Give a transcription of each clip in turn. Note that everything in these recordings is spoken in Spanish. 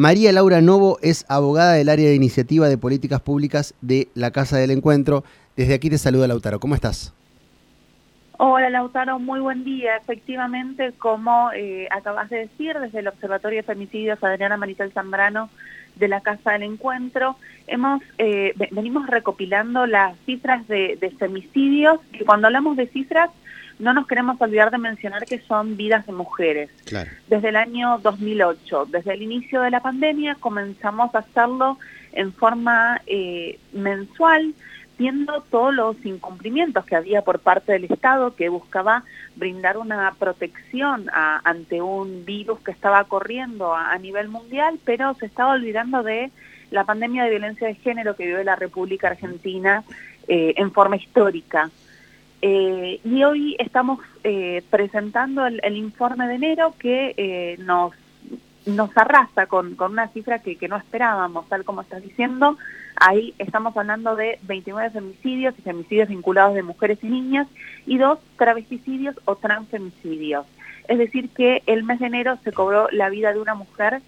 María Laura Novo es abogada del área de iniciativa de políticas públicas de la Casa del Encuentro. Desde aquí te saluda Lautaro. ¿Cómo estás? Hola Lautaro, muy buen día. Efectivamente, como eh, acabas de decir, desde el Observatorio de Femicidios Adriana Maricel Zambrano de la Casa del Encuentro, hemos eh, venimos recopilando las cifras de, femicidios, que cuando hablamos de cifras no nos queremos olvidar de mencionar que son vidas de mujeres. Desde el año 2008, desde el inicio de la pandemia, comenzamos a hacerlo en forma eh, mensual, viendo todos los incumplimientos que había por parte del Estado que buscaba brindar una protección ante un virus que estaba corriendo a, nivel mundial, pero se estaba olvidando de la pandemia de violencia de género que vive la República Argentina eh, en forma histórica. Eh, y hoy estamos eh, presentando el, informe de enero que eh, nos, nos arrasa con, con una cifra que, que, no esperábamos, tal como estás diciendo. Ahí estamos hablando de 29 femicidios y femicidios vinculados de mujeres y niñas y dos travesticidios o transfemicidios. Es decir, que el mes de enero se cobró la vida de una mujer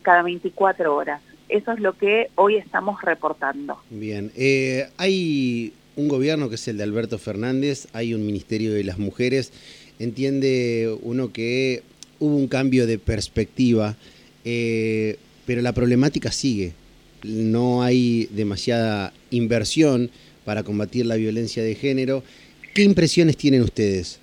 cada 24 horas. Eso es lo que hoy estamos reportando. Bien, hay un gobierno que es el de Alberto Fernández, hay un Ministerio de las Mujeres, entiende uno que hubo un cambio de perspectiva, eh, pero la problemática sigue. No hay demasiada inversión para combatir la violencia de género. ¿Qué impresiones tienen ustedes?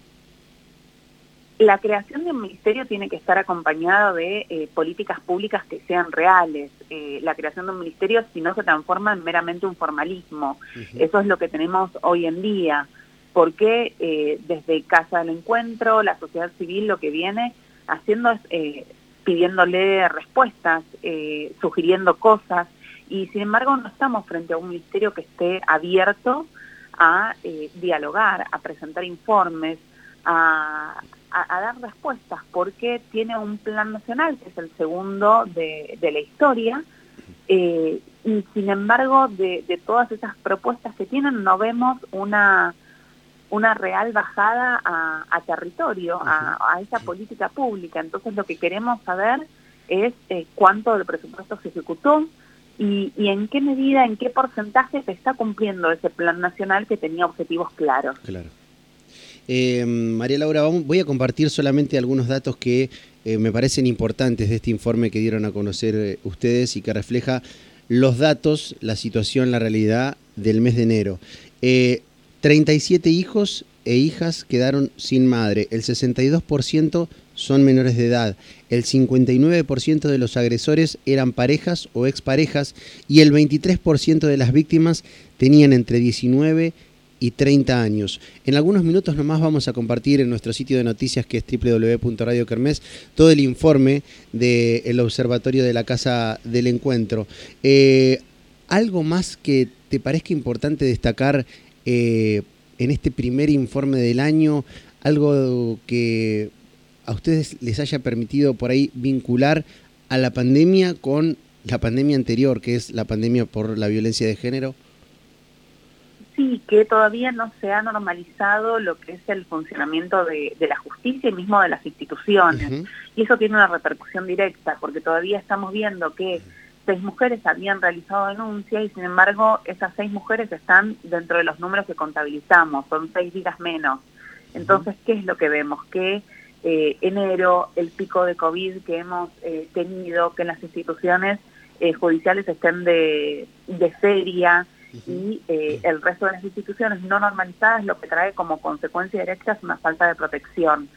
La creación de un ministerio tiene que estar acompañada de eh, políticas públicas que sean reales. Eh, la creación de un ministerio si no se transforma en meramente un formalismo. Eso es lo que tenemos hoy en día. Porque eh, desde Casa del Encuentro, la sociedad civil lo que viene haciendo es pidiéndole respuestas, sugiriendo cosas, y sin embargo no estamos frente a un ministerio que esté abierto a dialogar, a presentar informes, a, a, dar respuestas porque tiene un plan nacional, que es el segundo de, la historia, eh, y sin embargo de, todas esas propuestas que tienen no vemos una, una real bajada a, territorio, a, esa política pública. Entonces lo que queremos saber es eh, cuánto del presupuesto se ejecutó y, y, en qué medida, en qué porcentaje se está cumpliendo ese plan nacional que tenía objetivos claros. Claro. Eh, María Laura, voy a compartir solamente algunos datos que eh, me parecen importantes de este informe que dieron a conocer eh, ustedes y que refleja los datos, la situación, la realidad del mes de enero. 37 hijos e hijas quedaron sin madre, el 62% son menores de edad, el 59% de los agresores eran parejas o exparejas y el 23% de las víctimas tenían entre 19 y y 30 años. En algunos minutos nomás vamos a compartir en nuestro sitio de noticias que es www.radiokermes todo el informe del Observatorio de la Casa del Encuentro. Eh, ¿Algo más que te parezca importante destacar eh, en este primer informe del año? ¿Algo que a ustedes les haya permitido por ahí vincular a la pandemia con la pandemia anterior, que es la pandemia por la violencia de género? Sí, que todavía no se ha normalizado lo que es el funcionamiento de, la justicia y mismo de las instituciones. Y eso tiene una repercusión directa, porque todavía estamos viendo que seis mujeres habían realizado denuncia y sin embargo esas seis mujeres están dentro de los números que contabilizamos, son seis vidas menos. Entonces, ¿qué es lo que vemos? Que eh, enero, el pico de COVID que hemos eh, tenido, que las instituciones eh, judiciales estén de, de feria, y eh, el resto de las instituciones no normalizadas lo que trae como consecuencia directa es una falta de protección.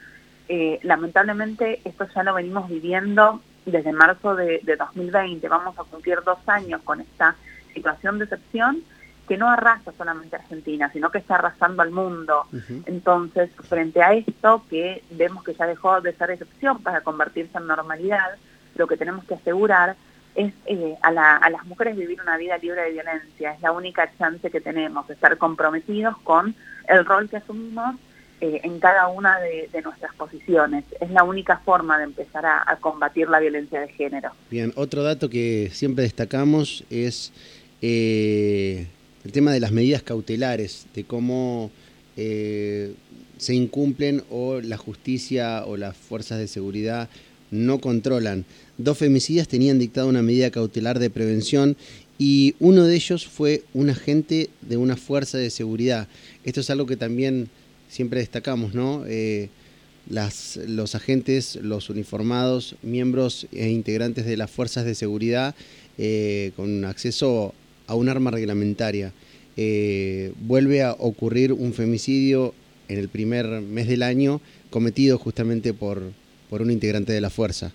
Eh, lamentablemente esto ya lo venimos viviendo desde marzo de, 2020, vamos a cumplir dos años con esta situación de excepción que no arrasa solamente a Argentina, sino que está arrasando al mundo. Entonces, frente a esto, que vemos que ya dejó de ser excepción para convertirse en normalidad, lo que tenemos que asegurar es eh, a, las mujeres vivir una vida libre de violencia. Es la única chance que tenemos, estar comprometidos con el rol que asumimos eh, en cada una de, nuestras posiciones. Es la única forma de empezar a, combatir la violencia de género. Bien, otro dato que siempre destacamos es eh, el tema de las medidas cautelares, de cómo se incumplen o la justicia o las fuerzas de seguridad no controlan. Dos femicidas tenían dictado una medida cautelar de prevención y uno de ellos fue un agente de una fuerza de seguridad. Esto es algo que también siempre destacamos, ¿no? Eh, los agentes, los uniformados, miembros e integrantes de las fuerzas de seguridad eh, con acceso a un arma reglamentaria. Eh, vuelve a ocurrir un femicidio en el primer mes del año cometido justamente por, por un integrante de la fuerza.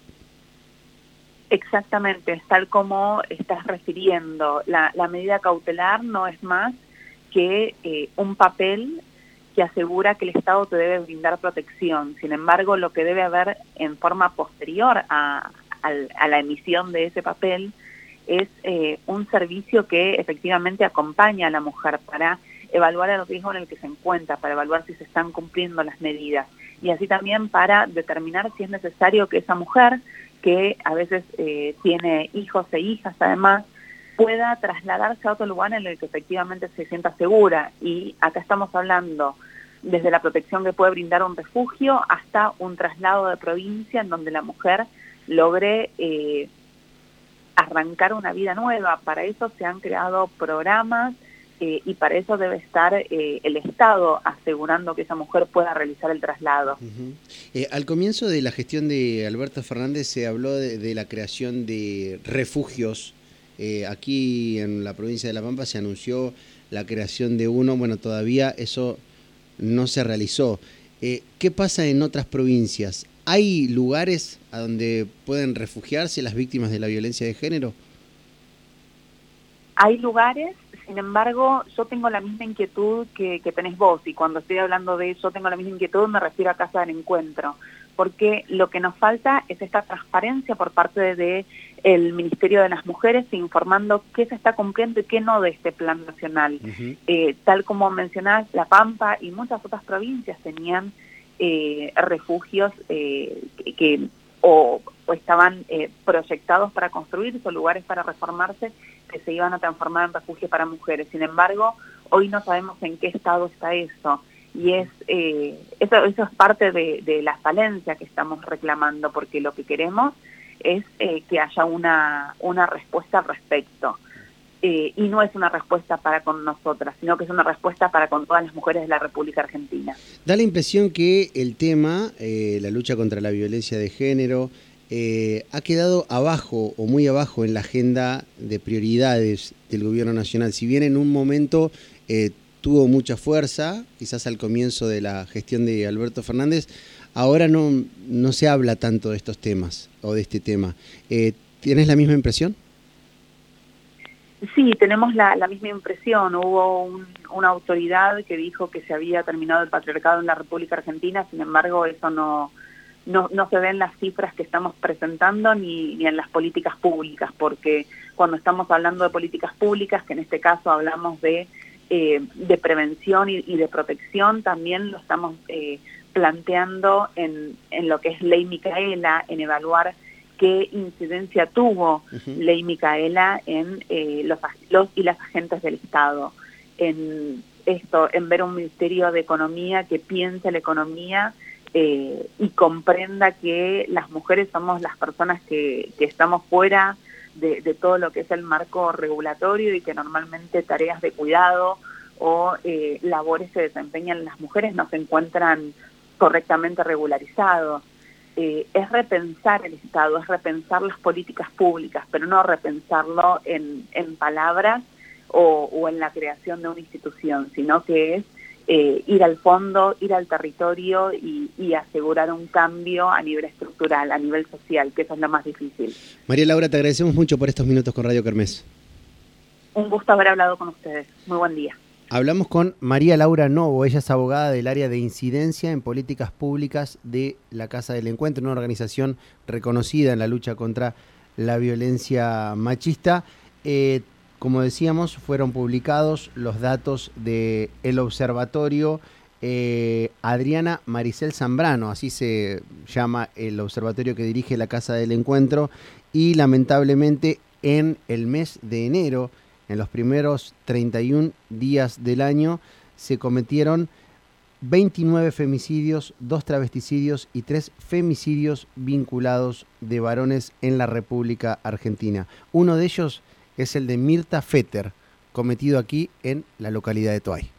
Exactamente, tal como estás refiriendo. La, medida cautelar no es más que eh, un papel que asegura que el Estado te debe brindar protección. Sin embargo, lo que debe haber en forma posterior a, la emisión de ese papel es eh, un servicio que efectivamente acompaña a la mujer para evaluar el riesgo en el que se encuentra, para evaluar si se están cumpliendo las medidas y así también para determinar si es necesario que esa mujer que a veces eh, tiene hijos e hijas además, pueda trasladarse a otro lugar en el que efectivamente se sienta segura. Y acá estamos hablando desde la protección que puede brindar un refugio hasta un traslado de provincia en donde la mujer logre eh, arrancar una vida nueva. Para eso se han creado programas eh, y para eso debe estar eh, el Estado asegurando que esa mujer pueda realizar el traslado. Eh, al comienzo de la gestión de Alberto Fernández se habló de, la creación de refugios. aquí en la provincia de La Pampa se anunció la creación de uno, bueno, todavía eso no se realizó. ¿Qué pasa en otras provincias? ¿Hay lugares a donde pueden refugiarse las víctimas de la violencia de género? Hay lugares sin embargo, yo tengo la misma inquietud que, tenés vos y cuando estoy hablando de eso tengo la misma inquietud me refiero a Casa del Encuentro, porque lo que nos falta es esta transparencia por parte del el Ministerio de las Mujeres informando qué se está cumpliendo y qué no de este plan nacional. Eh, tal como mencionás, La Pampa y muchas otras provincias tenían eh, refugios eh, que o, estaban proyectados para construirse o lugares para reformarse que se iban a transformar en refugio para mujeres. Sin embargo, hoy no sabemos en qué estado está eso. Y es eh, eso, eso es parte de, la falencia que estamos reclamando, porque lo que queremos es eh, que haya una, una respuesta al respecto. Eh, y no es una respuesta para con nosotras, sino que es una respuesta para con todas las mujeres de la República Argentina. Da la impresión que el tema, la lucha contra la violencia de género, eh, ha quedado abajo o muy abajo en la agenda de prioridades del gobierno nacional. Si bien en un momento eh, tuvo mucha fuerza, quizás al comienzo de la gestión de Alberto Fernández, ahora no, no se habla tanto de estos temas o de este tema. Eh, ¿Tienes la misma impresión? Sí, tenemos la, misma impresión. Hubo una autoridad que dijo que se había terminado el patriarcado en la República Argentina, sin embargo eso no, no, no se ven las cifras que estamos presentando ni, ni en las políticas públicas, porque cuando estamos hablando de políticas públicas, que en este caso hablamos de, eh, de prevención y, de protección, también lo estamos eh, planteando en, en lo que es ley Micaela, en evaluar qué incidencia tuvo ley Micaela en eh, los, los y las agentes del Estado, en esto, en ver un Ministerio de Economía que piense la economía eh, y comprenda que las mujeres somos las personas que, estamos fuera de, todo lo que es el marco regulatorio y que normalmente tareas de cuidado o eh, labores que desempeñan las mujeres no se encuentran correctamente regularizados. Eh, es repensar el Estado, es repensar las políticas públicas, pero no repensarlo en, palabras o, o en la creación de una institución, sino que es eh, ir al fondo, ir al territorio y, asegurar un cambio a nivel estructural, a nivel social, que eso es lo más difícil. María Laura, te agradecemos mucho por estos minutos con Radio Kermés. Un gusto haber hablado con ustedes. Muy buen día. Hablamos con María Laura Novo, ella es abogada del área de incidencia en políticas públicas de la Casa del Encuentro, una organización reconocida en la lucha contra la violencia machista. Eh, como decíamos, fueron publicados los datos del el observatorio eh, Adriana Maricel Zambrano, así se llama el observatorio que dirige la Casa del Encuentro, y lamentablemente en el mes de enero, en los primeros 31 días del año, se cometieron 29 femicidios, 2 travesticidios y 3 femicidios vinculados de varones en la República Argentina. Uno de ellos es el de Mirta Fetter, cometido aquí en la localidad de Toay.